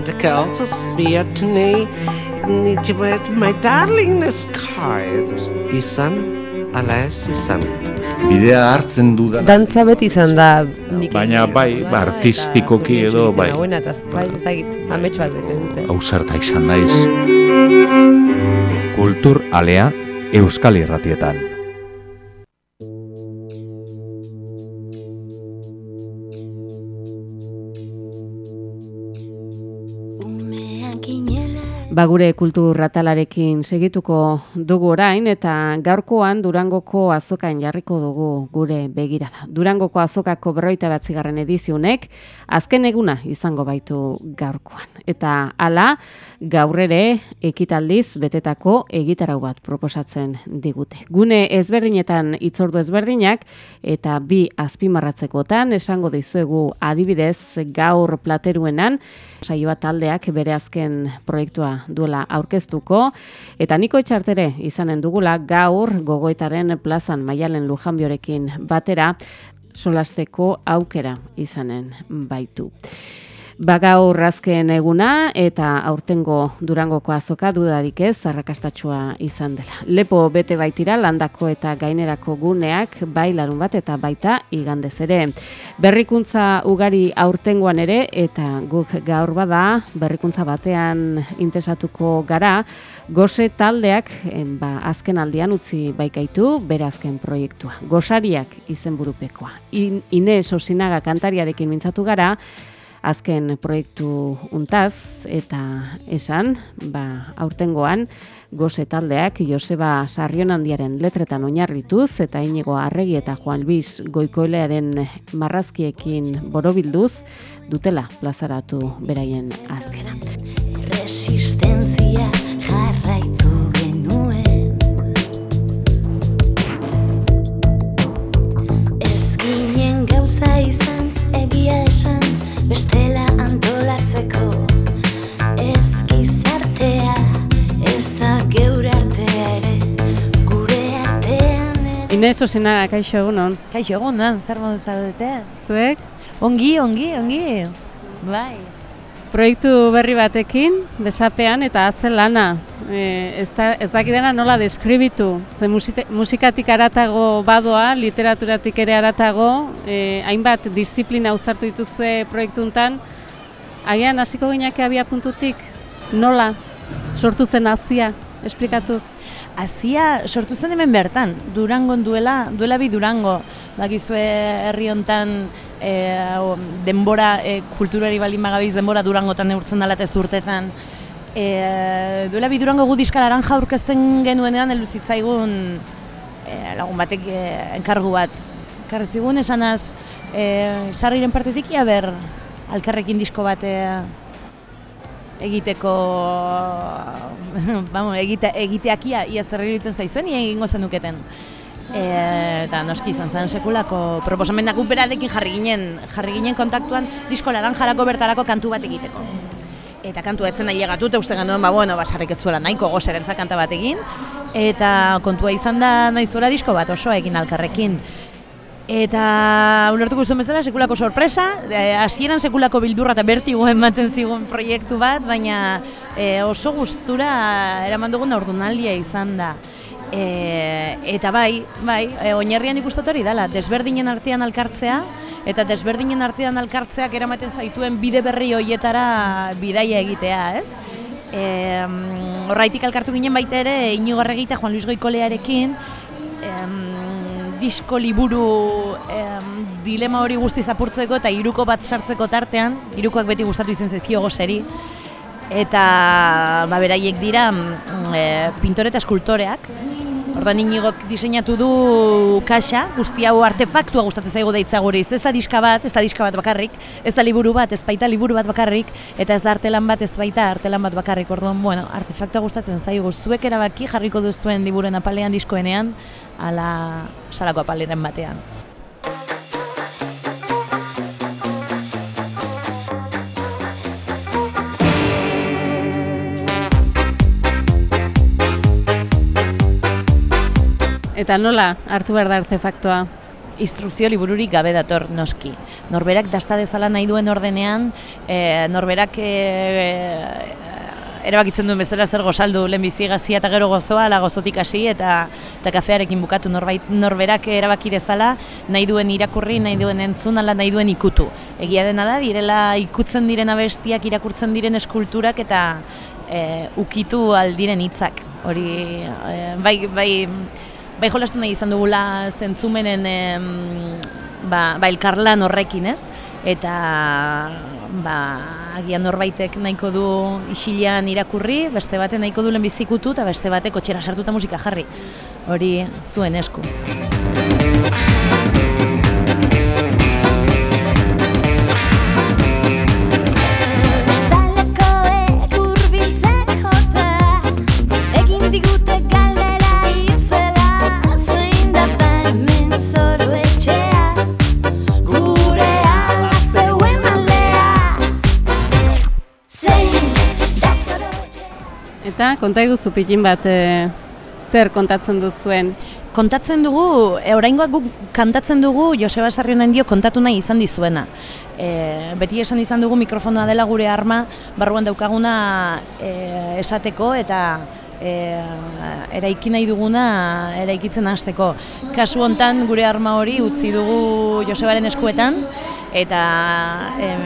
En de kalte smeert nee, niet met my darling is kaart. Izan, alas izan. Bidea hartzen dudan. Dantza beti izan da Baina bai, dudana ba, artistikoki edo, bai. nauena, eta bai, ezagit, amets bat bete dute. Hau izan naiz. Kultur alea Euskal Irratietan. Ba gure kultur ratalarekin segituko dugu orain eta gaurkoan Durangoko azokan jarriko dugu gure begirada. Durangoko azokako berroita batzigarren edizionek azken eguna izango baitu gaurkoan. Eta hala gaur ere ekitaldiz betetako egitarau bat proposatzen digute. Gune ezberdinetan itzordu ezberdinak eta bi azpimarratzekotan esango dizuegu adibidez gaur plateruenan saioa taldeak bere azken proiektua duela aurkeztuko eta niko etxartere izanen dugula gaur gogoetaren plazan maialen lujanbiorekin batera solasteko aukera izanen baitu. Bagaur azken eguna eta aurtengo Durangoko azoka dudarik ez arrakastatxua izan dela. Lepo bete baitira landako eta gainerako guneak bai larun bat eta baita igandez ere. Berrikuntza ugari aurtengoan ere eta guk gaur bada berrikuntza batean intesatuko gara Gose taldeak em, ba, azken aldian utzi baikaitu bere azken proiektua. Gosariak izenburupekoa. In, Ines Osinaga kantariarekin mintzatu gara, azken proiektu untaz eta esan, ba, aurtengoan goze taldeak Joseba Sarrionandiaren letretan oinarrituz eta inigo arregi eta Juan Luis Goikoelearen marrazkiekin borobilduz dutela plazaratu beraien azkena. Resistentzia bestela antolatzeko Ez gizartea ez da geure artea ere gure artean ere Ines Osinaga, kaixo egunon, Kaixo egun da, zer modu zaudete? zuek? Ongi, ongi, ongi. Bai. Proiektu berri batekin, besapean eta haze lana. E, ez, da, ez dakidana nola deskribitu. Ze musite, musikatik aratago badoa, literaturatik ere aratago, e, hainbat disiplina uztartu dituzue proiektuntan, agian hasiko gineke abia puntutik, nola sortu zen hazia, esplikatuz. Azia sortu zen hemen bertan, Durangon duela, duela bi Durango. Bakizue herri hontan e, denbora, e, kulturari balin magabiz denbora Durangotan neurtzen dela eta urtetan. E, duela bi Durango gu diska laranja aurkezten genuenean heldu zitzaigun e, lagun batek e, enkargu bat. Ekarri zigun esanaz, e, sarriren partetik ia ber alkarrekin disko bat egiteko vamos, egite, egiteakia ia zer iruditzen zaizuen, ia egingo zenuketen. E, eta noski izan zen sekulako proposamenak guk berarekin jarri ginen, jarri ginen kontaktuan disko laranjarako bertarako kantu bat egiteko. Eta kantu etzen nahi legatu, eta uste genuen, ba, bueno, basarrik etzuela nahiko gozerentzak kanta bat egin. Eta kontua izan da nahi zuela disko bat osoa egin alkarrekin. Eta ulertuko zuen bezala sekulako sorpresa, e, hasieran sekulako bildurra eta bertigo ematen zigun proiektu bat, baina e, oso gustura eraman dugun aurdunaldia izan da. E, eta bai, bai, e, oinarrian ikustot hori dela, desberdinen artean alkartzea, eta desberdinen artean alkartzeak eramaten zaituen bide berri hoietara bidaia egitea, ez? E, horraitik alkartu ginen baita ere, Inigo Arregi eta Juan Luis Goikolearekin, disko liburu em, dilema hori guztiz apurtzeko eta hiruko bat sartzeko tartean, hirukoak beti gustatu izen zaizkio gozeri, eta ba, beraiek dira e, pintore eta eskultoreak, Ordan inigok diseinatu du kaxa, guzti hau artefaktua gustatzen zaigu deitza guri. Ez da diska bat, ez da diska bat bakarrik, ez da liburu bat, ez baita liburu bat bakarrik, eta ez da artelan bat, ez baita artelan bat bakarrik. Orduan, bueno, artefaktua gustatzen zaigu. Zuek erabaki jarriko duzuen liburuen apalean diskoenean, ala salako apaleren batean. Eta nola hartu behar da artefaktoa? instrukzio libururik gabe dator noski. Norberak dasta dezala nahi duen ordenean, e, norberak e, erabakitzen duen bezala zer gozaldu lehenbizi gazia eta gero gozoa, ala gozotik hasi eta eta kafearekin bukatu norbait, norberak erabaki dezala nahi duen irakurri, nahi duen entzun, ala nahi duen ikutu. Egia dena da, direla ikutzen diren abestiak, irakurtzen diren eskulturak eta e, ukitu aldiren hitzak. Hori, e, bai, bai, bai jolastu nahi izan dugula zentzumenen e, ba, ba elkarlan horrekin, ez? Eta ba, agian norbaitek nahiko du isilean irakurri, beste batek nahiko du bizikutu eta beste batek kotxera sartuta musika jarri. Hori zuen esku. Eta konta iguzu pitin bat e, zer kontatzen duzuen. Kontatzen dugu, e, oraingoak guk kantatzen dugu Joseba Sarrionen dio kontatu nahi izan dizuena. E, beti esan izan dugu mikrofonoa dela gure arma, barruan daukaguna e, esateko eta e, eraiki nahi duguna eraikitzen hasteko. Kasu hontan gure arma hori utzi dugu Josebaren eskuetan eta em,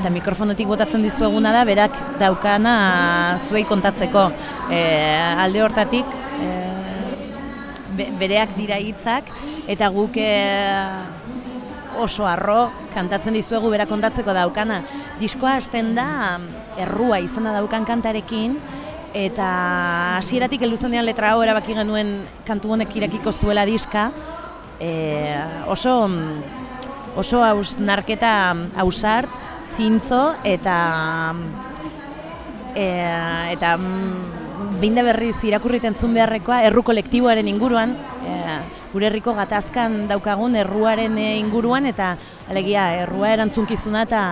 eta mikrofonotik botatzen dizueguna da berak daukana zuei kontatzeko. E, alde hortatik e, be- bereak dira hitzak eta guk e, oso arro kantatzen dizuegu bera kontatzeko daukana. Diskoa hasten da errua izena daukan kantarekin eta hasieratik heldu zenean letra hau erabaki genuen kantu honek irakiko zuela diska. E, oso oso hausnarketa ausart, zintzo eta e, eta mm, behin da berriz irakurriten entzun beharrekoa erru kolektiboaren inguruan, e, gure herriko gatazkan daukagun erruaren e, inguruan eta alegia errua erantzunkizuna eta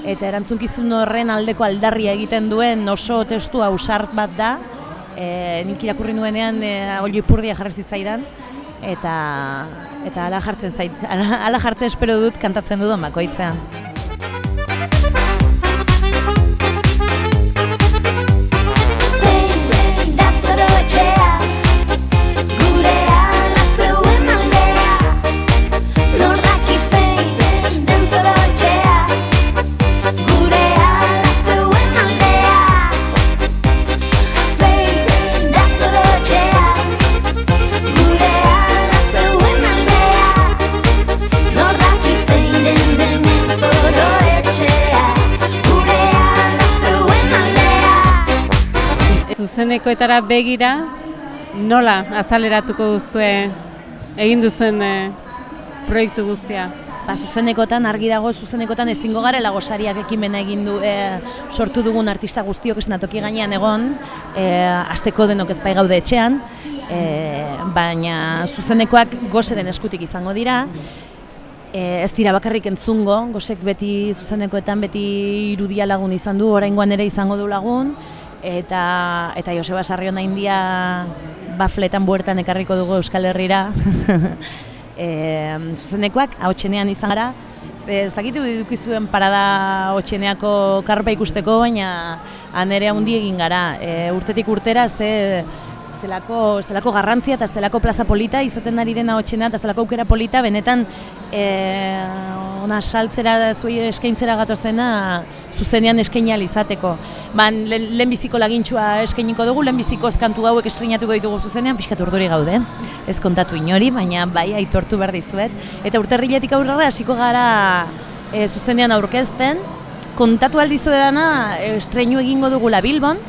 eta erantzunkizun horren aldeko aldarria egiten duen oso testu ausart bat da. E, nik irakurri nuenean e, olio ipurdia jarri zitzaidan eta eta hala jartzen zait, hala, hala jartzen espero dut kantatzen dudan bakoitzean. Zuzenekoetara begira, nola azaleratuko duzue egin duzen e, proiektu guztia? Ba, zuzenekotan argi dago zuzenekotan ezingo garela gosariak ekimena egin du e, sortu dugun artista guztiok esnatoki gainean egon, e, asteko denok ez bai gaude etxean, e, baina zuzenekoak goseren eskutik izango dira, e, ez dira bakarrik entzungo, gosek beti zuzenekoetan beti irudia lagun izan du, oraingoan ere izango du lagun, eta eta Joseba Sarrion da India bafletan buertan ekarriko dugu Euskal Herrira. e, zuzenekoak ahotsenean izan gara. Ez dakit eduki zuen parada hotxeneako karpa ikusteko, baina anerea hundi egin gara. E, urtetik urtera, ze zelako, zelako garrantzia eta zelako plaza polita izaten ari dena hotxena eta zelako aukera polita benetan e, ona saltzera zuei eskaintzera gatozena zuzenean eskaini ahal izateko. Ban, lehen, lehenbiziko lagintxua eskainiko dugu, lehenbiziko kantu hauek estrenatuko ditugu zuzenean, pixkat urduri gaude. Ez kontatu inori, baina bai aitortu behar dizuet. Eta urterriletik aurrera hasiko gara e, zuzenean aurkezten. Kontatu aldizu edana, estreinu egingo dugula Bilbon,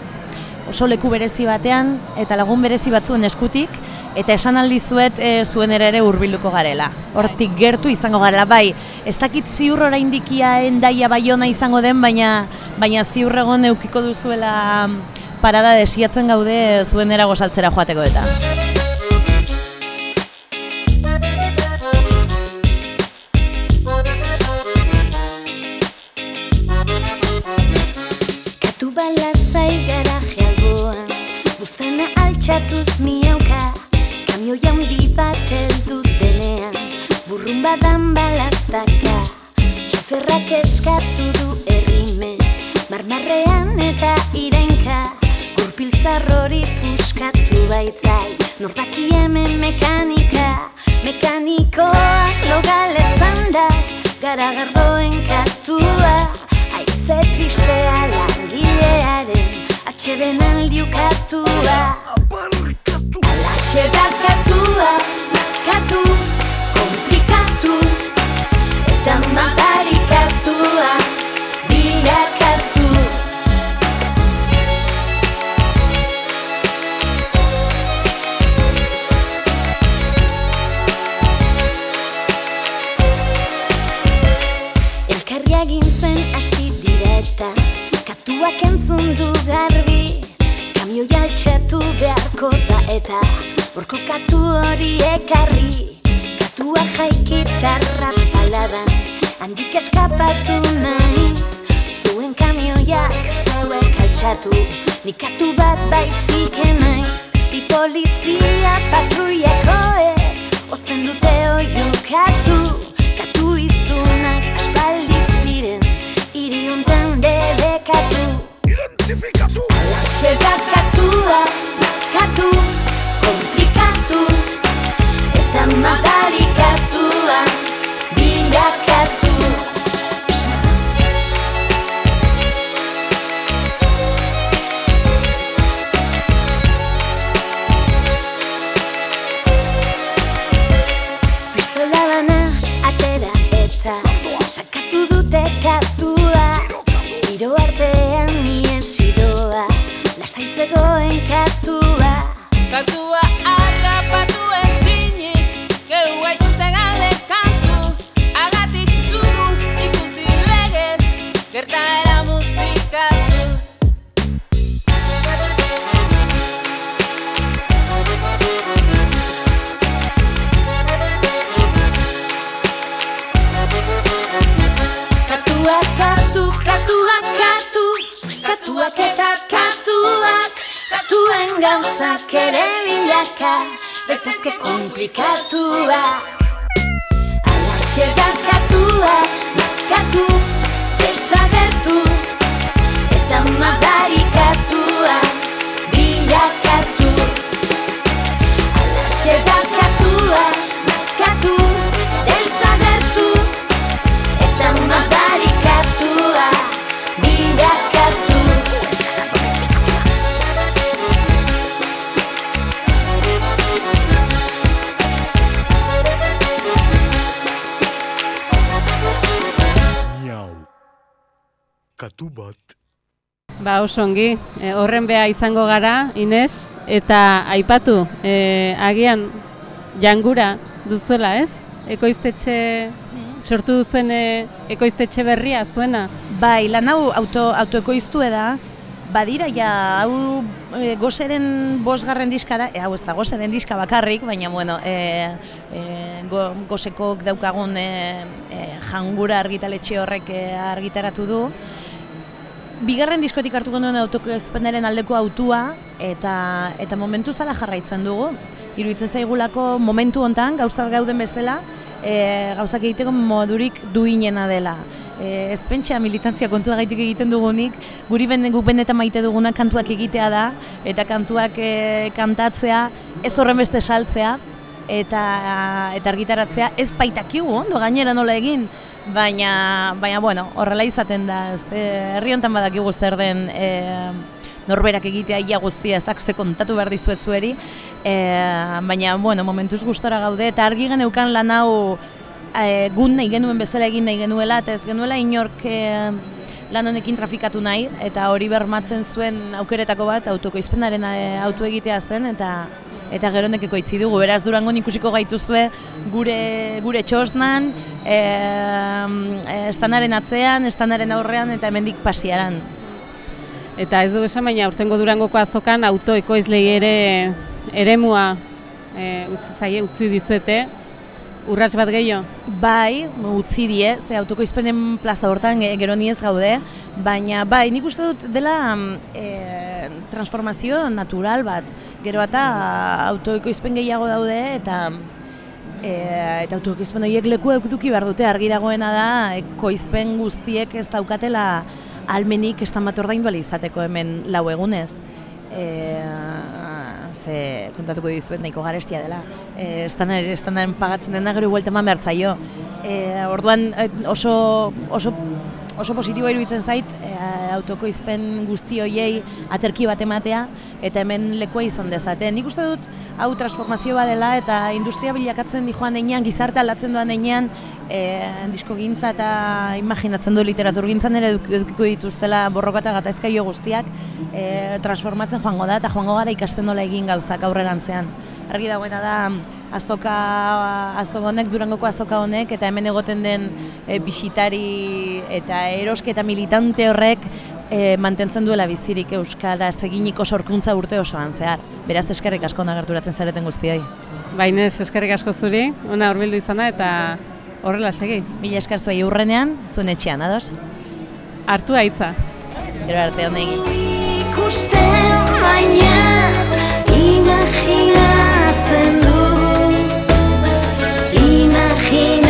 oso leku berezi batean eta lagun berezi batzuen eskutik eta esan aldizuet e, zuen ere ere hurbilduko garela. Hortik gertu izango garela, bai, ez dakit ziur oraindikia endaia baiona izango den, baina baina ziur egon eukiko duzuela parada desiatzen gaude zuen erago saltzera joateko eta. Baitzai Nordaki hemen mekanika Mekanikoa logaletzan da Garagardoen katua. Aize tristea langilearen Atxeben aldiukatua Alaxe da Du garbi. Kamio jaltxatu beharko da eta Horko katu hori ekarri. Katua jaikitarra paladan Handik eskapatu naiz. Zuen kamioiak zeuek altxatu Nik katu bat baizik naiz Bi polizia patruiakoe Ozen dute oiukatu Alaxe da katua, nazkatu, komplikatu Eta madarikatua, Ba, oso ongi, e, horren beha izango gara, Ines, eta aipatu, e, agian jangura duzuela, ez? Ekoiztetxe, sortu duzuen e, ekoiztetxe berria, zuena? Bai, lan hau auto, autoekoiztu da, badira ja, hau e, gozeren bosgarren diska da, e, hau ez da gozeren diska bakarrik, baina bueno, e, e, go, gozekok daukagun e, e, jangura argitaletxe horrek e, argitaratu du. Bigarren diskotik hartuko duen autokoizpenaren aldeko autua eta eta momentu zala jarraitzen dugu. Iruditzen zaigulako momentu hontan gauzak gauden bezala, e, gauzak egiteko modurik duinena dela. E, ez pentsa militantzia kontua gaitik egiten dugunik, guri bende, guk benetan maite duguna kantuak egitea da, eta kantuak e, kantatzea, ez horren beste saltzea, eta eta argitaratzea ez baitakigu ondo gainera nola egin baina baina bueno horrela izaten da. Ze herri hontan badakigu zer den e, norberak egitea ia guztia ez dakze kontatu behar dizuet zueri. E, baina bueno momentuz gustora gaude eta argi geneukan lan hau e, gun nahi genuen bezala egin nahi genuela eta ez genuela inork e, lan honekin trafikatu nahi. Eta hori bermatzen zuen aukeretako bat autokoizpenaren e, auto egitea zen eta eta gero nekeko itzi dugu. Beraz Durangon ikusiko gaituzue gure gure txosnan, e, estanaren atzean, estanaren aurrean eta hemendik pasiaran. Eta ez du esan, baina urtengo Durangoko azokan autoekoizlei ere eremua e, utzi zaie, utzi dizuete, urrats bat gehiago. Bai, utzi die, ze autokoizpenen plaza hortan e, gero ni ez gaude, baina bai, nik uste dut dela e, transformazio natural bat. Gero eta autoekoizpen gehiago daude eta E, eta autokoizpen horiek leku eduki behar dute argi dagoena da ekoizpen guztiek ez daukatela almenik estan bat ordaindu izateko hemen lau egunez. E, ze kontatuko dizuet nahiko garestia dela. E, estandar, estandaren pagatzen dena gero buelta eman behar zaio. E, orduan e, oso, oso oso positiboa iruditzen zait e, autokoizpen guzti hoiei aterki bat ematea eta hemen lekua izan dezaten. Nik uste dut hau transformazio badela eta industria bilakatzen di joan gizarte aldatzen doan denean, e, disko gintza eta imaginatzen du literatur gintzan ere eduk- edukiko dituztela borroka eta gatazkaio guztiak e, transformatzen joango da eta joango gara ikasten dola egin gauzak aurrerantzean. Argi dagoena da azoka, azoka honek, durangoko azoka honek, eta hemen egoten den e, bisitari eta erosketa militante horrek e, mantentzen duela bizirik euskaraz eginiko sorkuntza urte osoan zehar. Beraz eskerrik asko nagerturatzen zareten guztioi. Bainez, eskerrik asko zuri, ona hurbildu izana eta horrela segi. Mila esker zuei urrenean, zuen etxean, ados? Hartu haitza. Gero arte honekin. ikusten baina imaginatzen du imaginatzen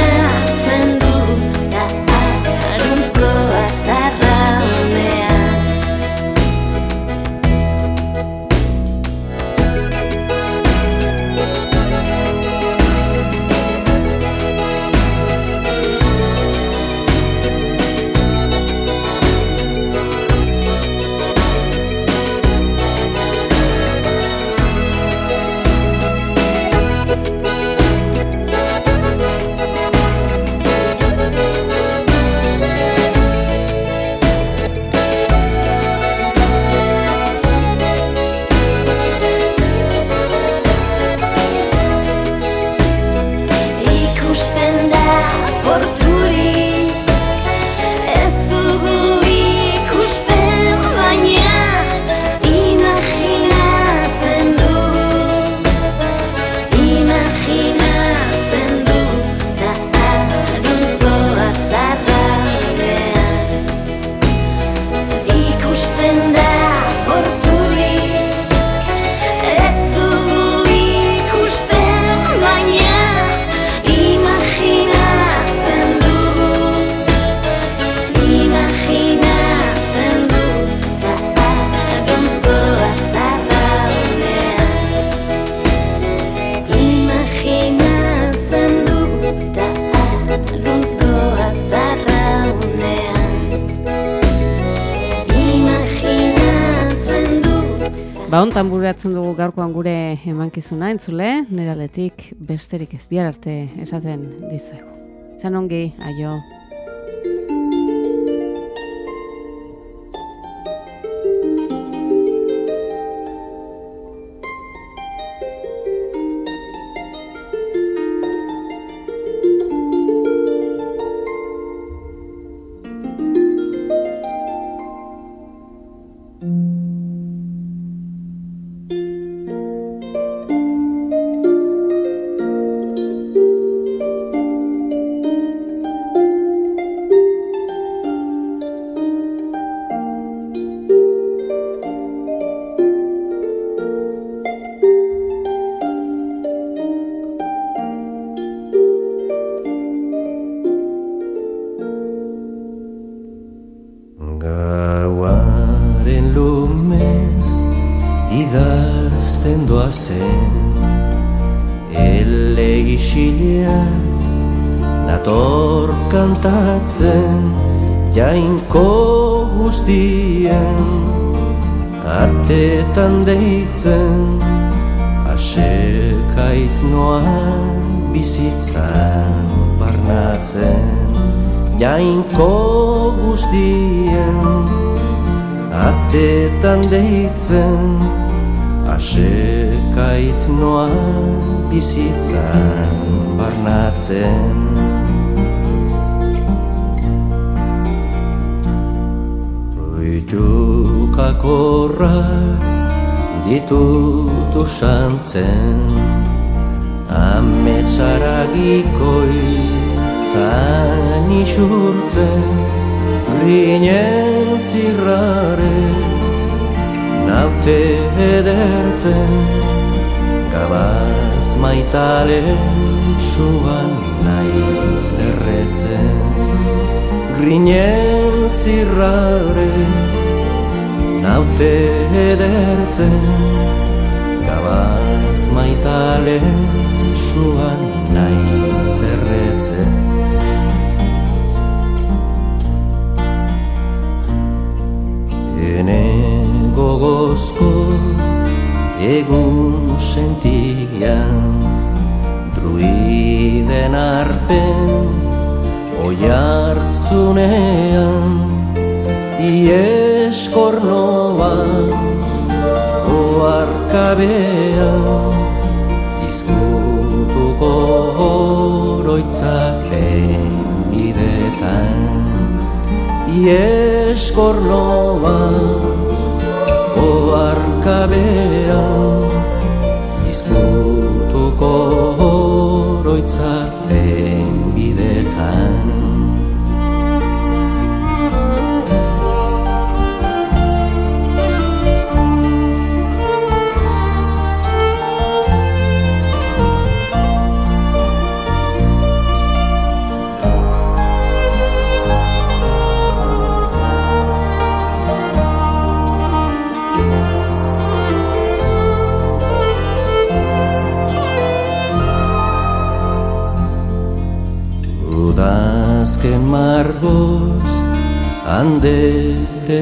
Ba, buratzen dugu gaurkoan gure emankizuna, entzule, nire aldetik besterik ez bihar arte esaten dizuegu. Zan ongi, aio. Doazen Ele isileak nator kantatzen Jainko guztien atetan deitzen Asekaitz noa bizitzan barnatzen Jainko guztien atetan deitzen Asekaitz noa bizitzan barnatzen. Ruitukakorrak ditut usantzen Ametsaragikoi tan isurtzen. Grinen zirrare naute edertzen Gabaz maitalen suan nahi zerretzen. Grinen zirrare naute edertzen. Gabaz maitalen suan nahi zerretzen oiartzunean Ieskornoan oarkabean Izkutuko oroitzapen bidetan Ieskornoan oarkabean Izkutuko oroitzapen bidetan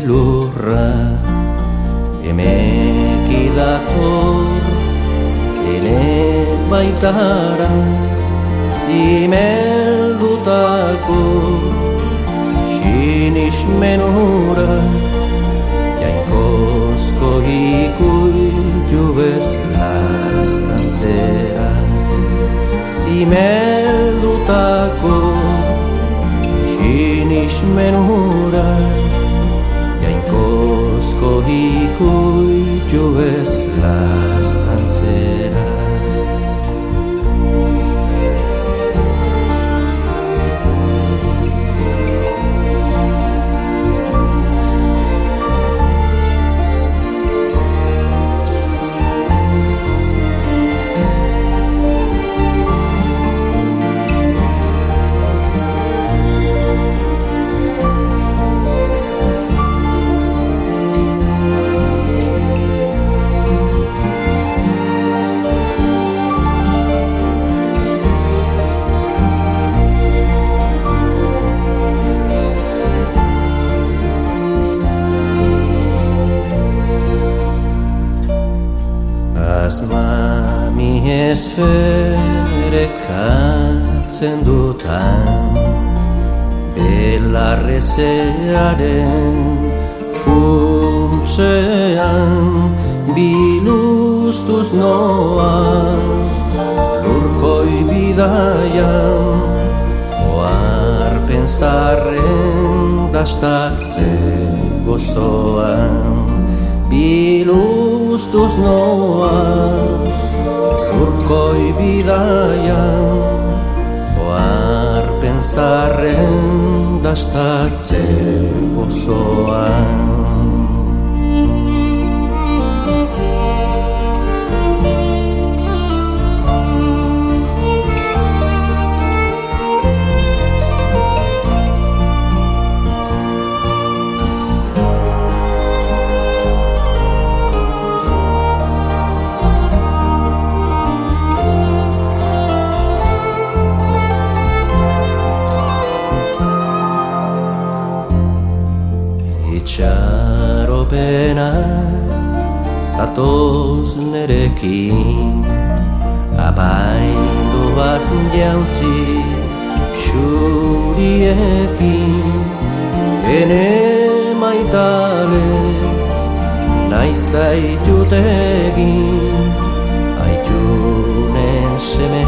lurra Emeki dator ene baitara Zimeldutako sinis menura Jainkozko ikuitu bezlastantzera Zimeldutako sinis Belarrezearen funtsean Biluztuz noan Lurkoi bidaian Oar pensarren dastatze gozoan. Biluztuz noan Lurkoi bidaian Oar pensarren dastatze gozoan zatoz nerekin. Apaindu bazin jautzi xuriekin. Ene maitale nahi zaitutegin Aitunen seme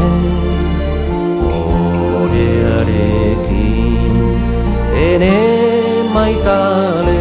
orearekin. Ene maitale